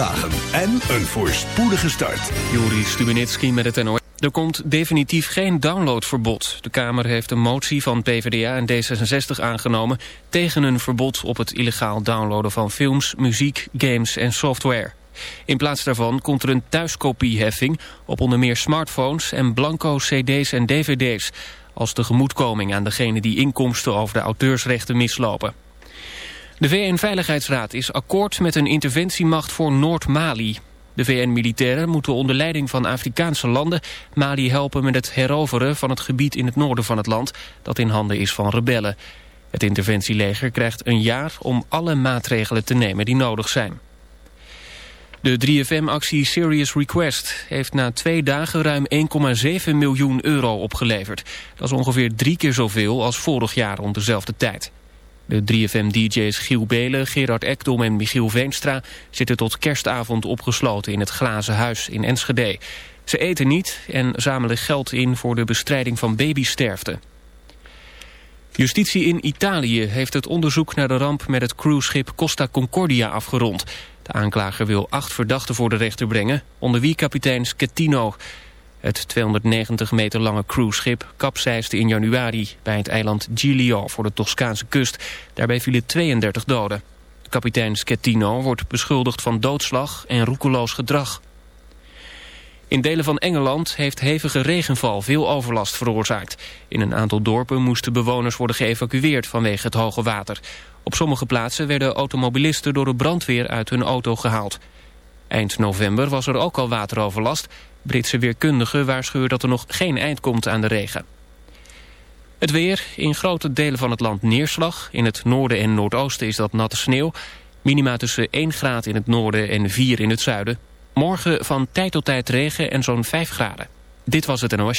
dagen en een voorspoedige start. Juri Stubenitski met het NOS. Er komt definitief geen downloadverbod. De Kamer heeft een motie van PvdA en D66 aangenomen... tegen een verbod op het illegaal downloaden van films, muziek, games en software. In plaats daarvan komt er een thuiskopieheffing op onder meer smartphones... en blanco cd's en dvd's... als tegemoetkoming aan degene die inkomsten over de auteursrechten mislopen. De VN-veiligheidsraad is akkoord met een interventiemacht voor Noord-Mali. De VN-militairen moeten onder leiding van Afrikaanse landen Mali helpen met het heroveren van het gebied in het noorden van het land dat in handen is van rebellen. Het interventieleger krijgt een jaar om alle maatregelen te nemen die nodig zijn. De 3FM-actie Serious Request heeft na twee dagen ruim 1,7 miljoen euro opgeleverd. Dat is ongeveer drie keer zoveel als vorig jaar rond dezelfde tijd. De 3FM-dj's Giel Belen, Gerard Ekdom en Michiel Veenstra... zitten tot kerstavond opgesloten in het Glazen Huis in Enschede. Ze eten niet en zamelen geld in voor de bestrijding van babysterfte. Justitie in Italië heeft het onderzoek naar de ramp met het cruiseschip Costa Concordia afgerond. De aanklager wil acht verdachten voor de rechter brengen, onder wie kapitein Schettino... Het 290 meter lange cruiseschip kapseisde in januari bij het eiland Giglio voor de Toscaanse kust. Daarbij vielen 32 doden. Kapitein Schettino wordt beschuldigd van doodslag en roekeloos gedrag. In delen van Engeland heeft hevige regenval veel overlast veroorzaakt. In een aantal dorpen moesten bewoners worden geëvacueerd vanwege het hoge water. Op sommige plaatsen werden automobilisten door de brandweer uit hun auto gehaald. Eind november was er ook al wateroverlast. Britse weerkundigen waarschuwen dat er nog geen eind komt aan de regen. Het weer, in grote delen van het land neerslag. In het noorden en noordoosten is dat natte sneeuw. Minima tussen 1 graad in het noorden en 4 in het zuiden. Morgen van tijd tot tijd regen en zo'n 5 graden. Dit was het NOS.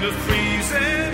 The freezing.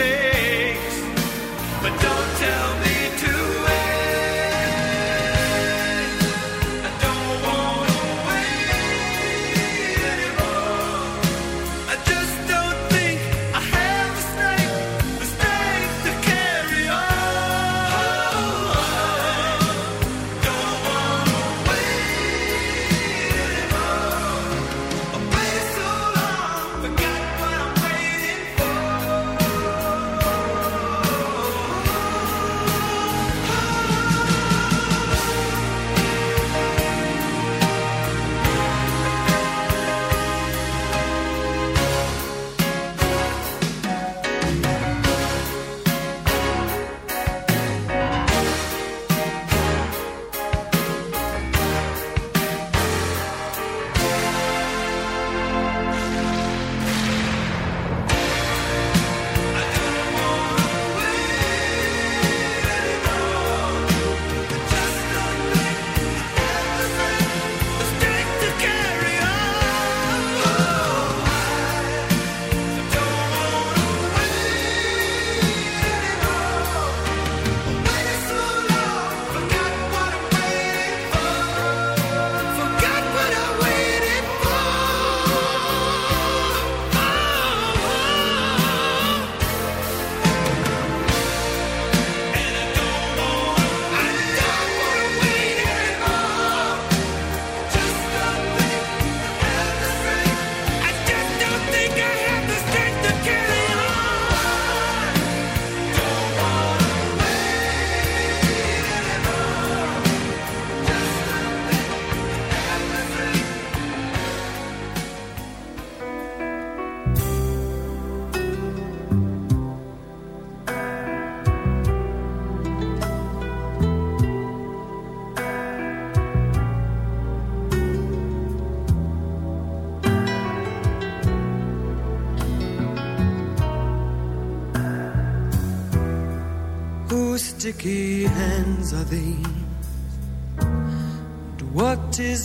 day.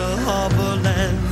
A harbor land.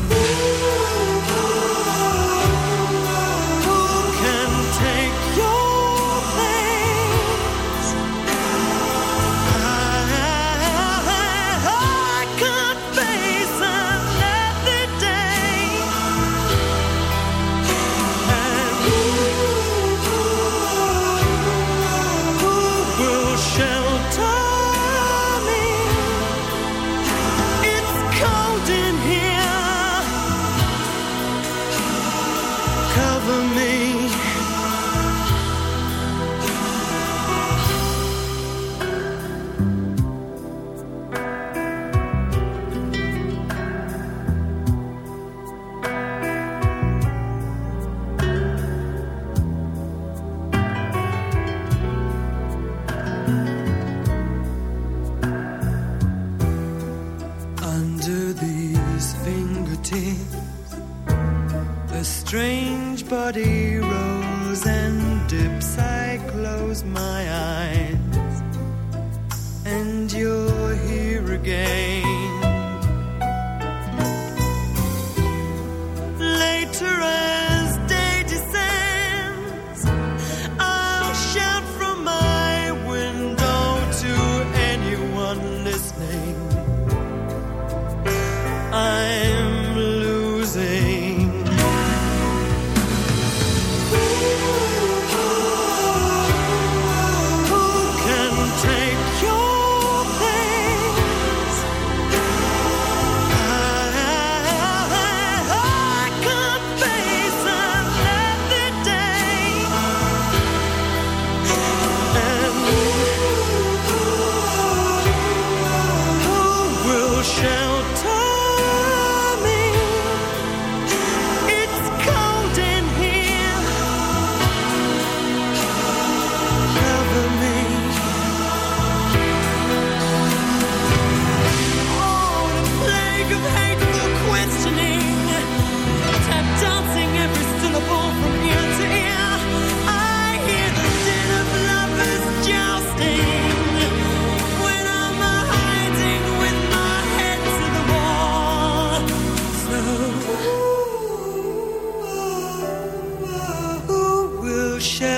Who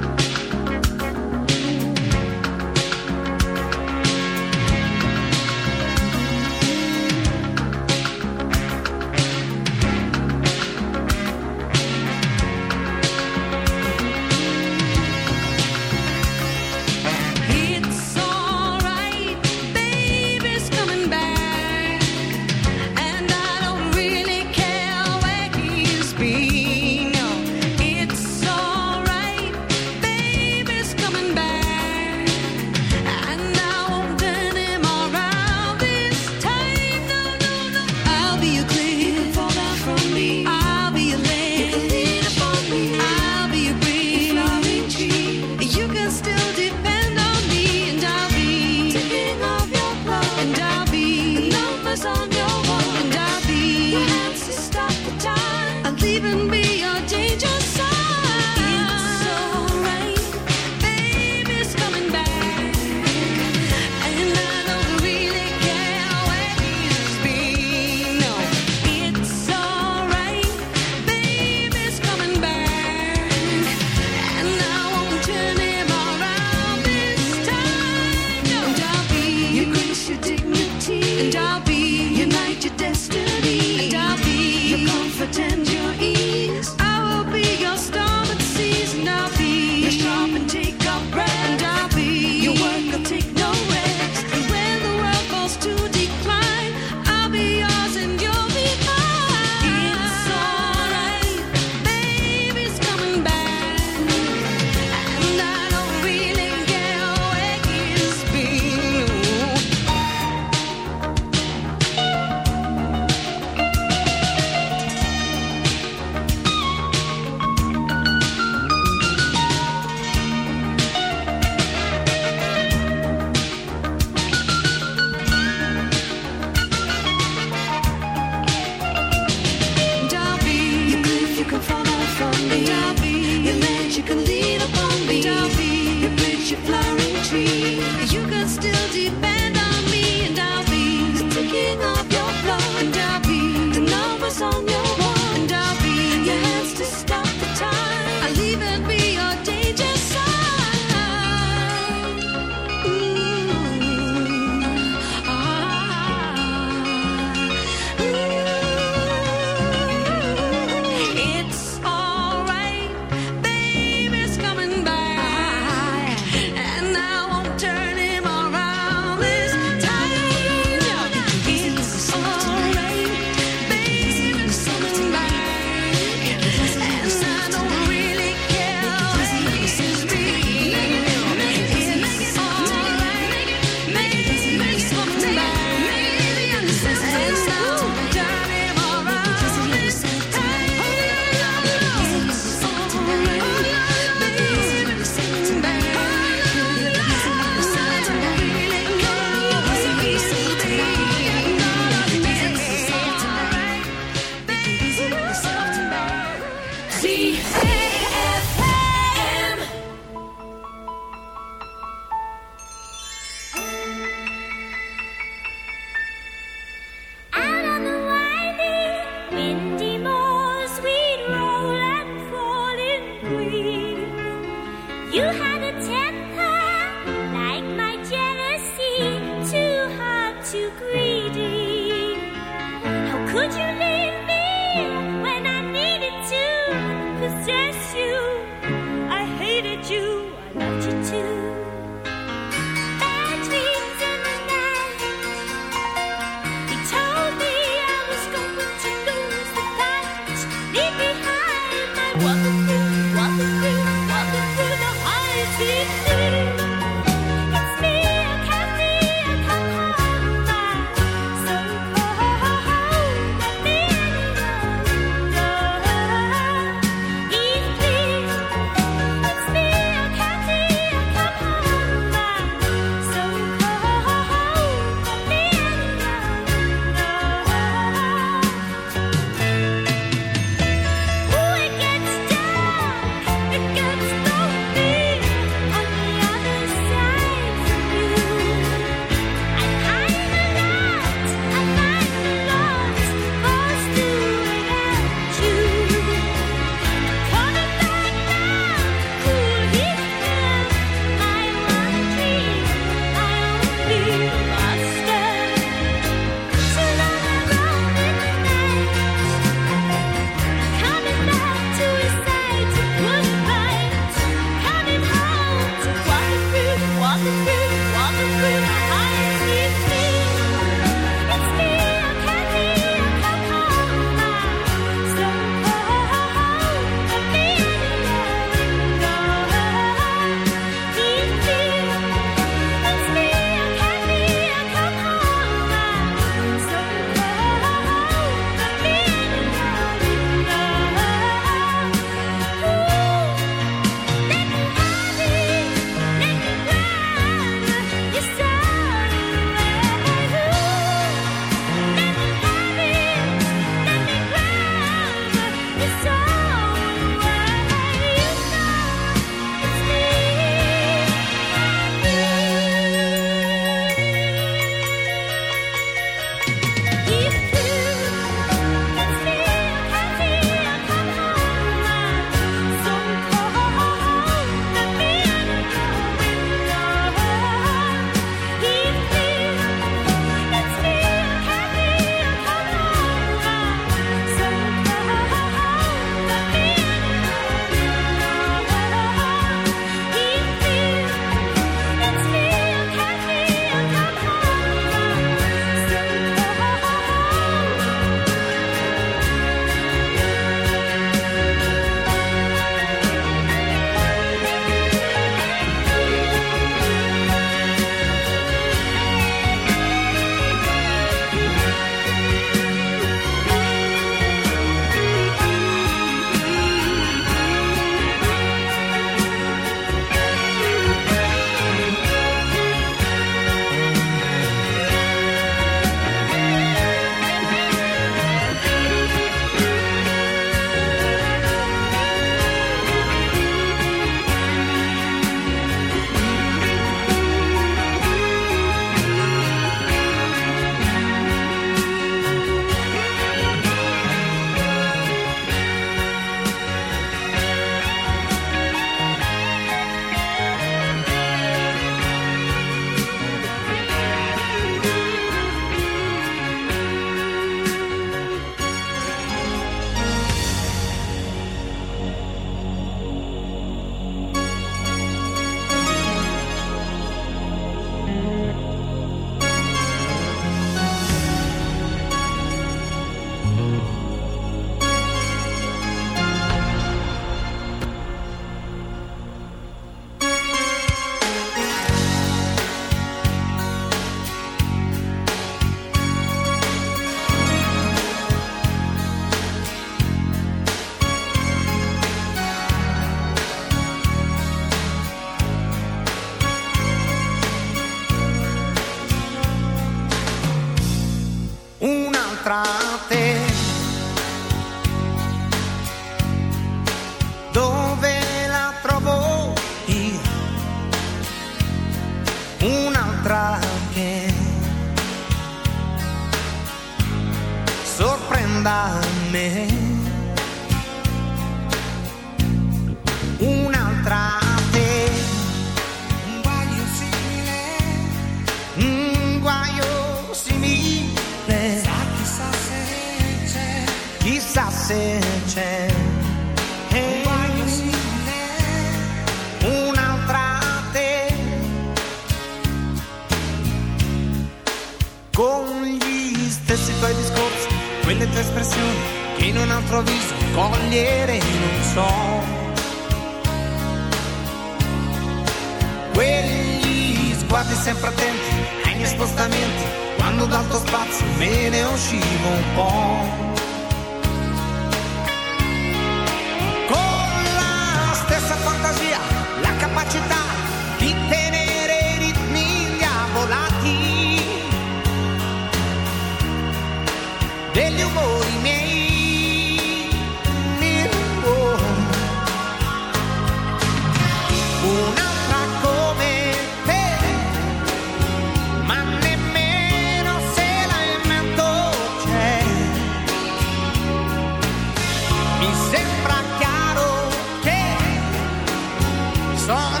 Sono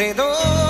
credo.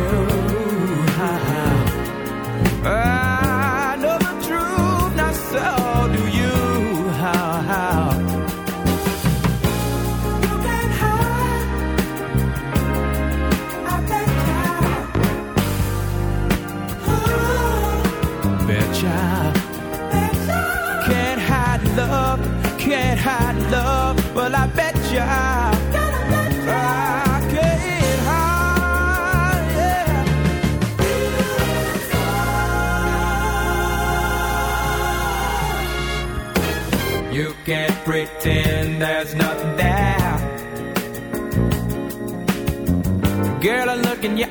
Pretend there's nothing there. Girl, I look in your